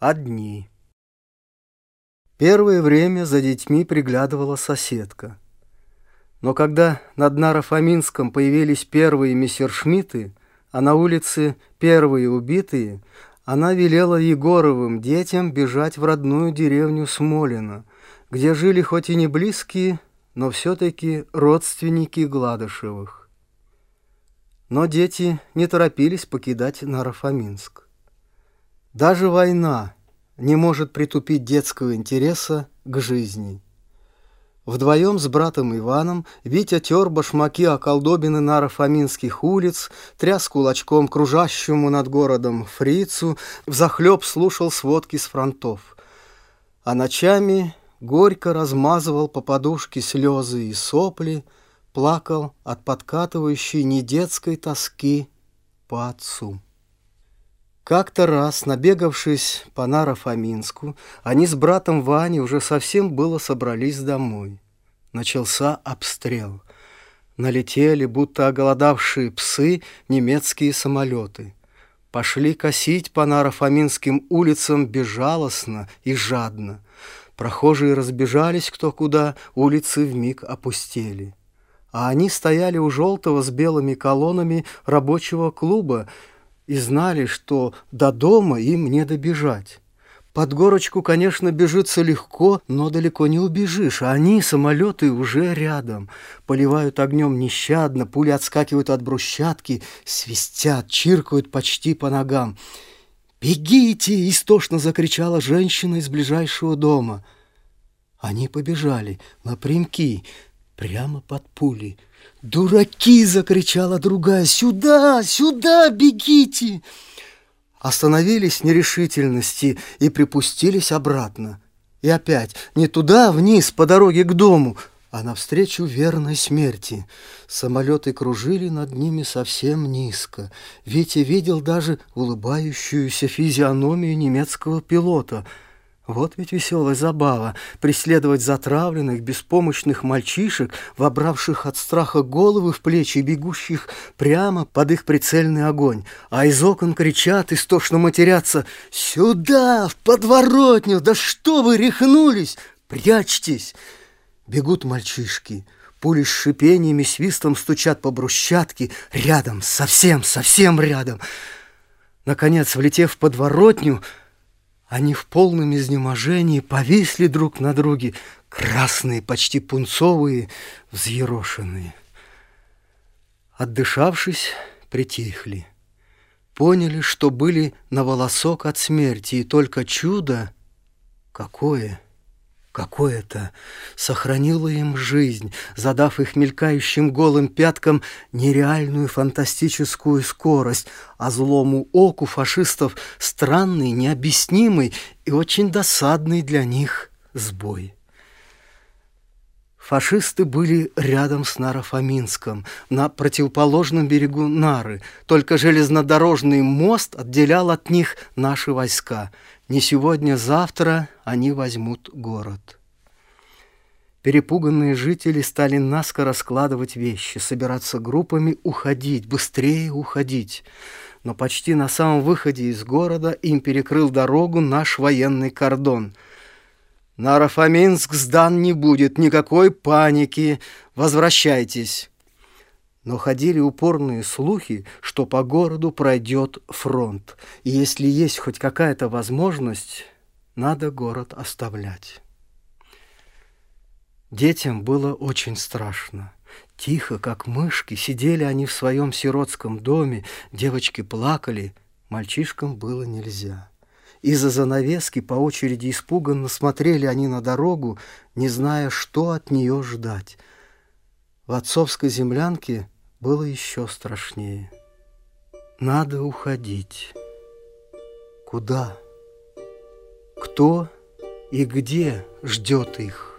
одни. Первое время за детьми приглядывала соседка. Но когда над Нарафаминском появились первые мессершмитты, а на улице первые убитые, она велела Егоровым детям бежать в родную деревню Смолино, где жили хоть и не близкие, но все-таки родственники Гладышевых. Но дети не торопились покидать Нарафаминск. Даже война не может притупить детского интереса к жизни. Вдвоем с братом Иваном Витя тер башмаки околдобины нарафаминских улиц, тряс кулачком кружащему над городом фрицу, взахлеб слушал сводки с фронтов. А ночами горько размазывал по подушке слезы и сопли, плакал от подкатывающей недетской тоски по отцу. Как-то раз, набегавшись по Наро-Фоминску, они с братом Ваней уже совсем было собрались домой. Начался обстрел. Налетели, будто оголодавшие псы, немецкие самолеты. Пошли косить по Наро-Фоминским улицам безжалостно и жадно. Прохожие разбежались кто куда, улицы вмиг опустели. А они стояли у желтого с белыми колоннами рабочего клуба, и знали, что до дома им не добежать. Под горочку, конечно, бежится легко, но далеко не убежишь, а они, самолеты, уже рядом. Поливают огнем нещадно, пули отскакивают от брусчатки, свистят, чиркают почти по ногам. «Бегите!» — истошно закричала женщина из ближайшего дома. Они побежали напрямки, прямо под пули — «Дураки!» — закричала другая. «Сюда! Сюда! Бегите!» Остановились в нерешительности и припустились обратно. И опять не туда, а вниз, по дороге к дому, а навстречу верной смерти. Самолеты кружили над ними совсем низко. Витя видел даже улыбающуюся физиономию немецкого пилота — вот ведь веселая забава — преследовать затравленных, беспомощных мальчишек, вобравших от страха головы в плечи, бегущих прямо под их прицельный огонь. А из окон кричат, истошно матерятся «Сюда, в подворотню! Да что вы рехнулись? Прячьтесь!» Бегут мальчишки. Пули с шипением и свистом стучат по брусчатке. Рядом, совсем, совсем рядом. Наконец, влетев в подворотню, они в полном изнеможении повисли друг на друге, красные, почти пунцовые, взъерошенные. Отдышавшись, притихли. Поняли, что были на волосок от смерти, и только чудо какое — Какое-то сохранило им жизнь, задав их мелькающим голым пяткам нереальную фантастическую скорость, а злому оку фашистов странный, необъяснимый и очень досадный для них сбой. Фашисты были рядом с Нарофоминском, на противоположном берегу Нары, только железнодорожный мост отделял от них наши войска. Не сегодня-завтра они возьмут город. Перепуганные жители стали наскоро складывать вещи, собираться группами, уходить, быстрее уходить. Но почти на самом выходе из города им перекрыл дорогу наш военный кордон — Нарафаминск сдан не будет, никакой паники, возвращайтесь. Но ходили упорные слухи, что по городу пройдет фронт, и если есть хоть какая-то возможность, надо город оставлять. Детям было очень страшно. Тихо, как мышки, сидели они в своем сиротском доме, девочки плакали, мальчишкам было нельзя. Из-за занавески по очереди испуганно смотрели они на дорогу, не зная, что от нее ждать. В отцовской землянке было еще страшнее. Надо уходить. Куда? Кто и где ждет их?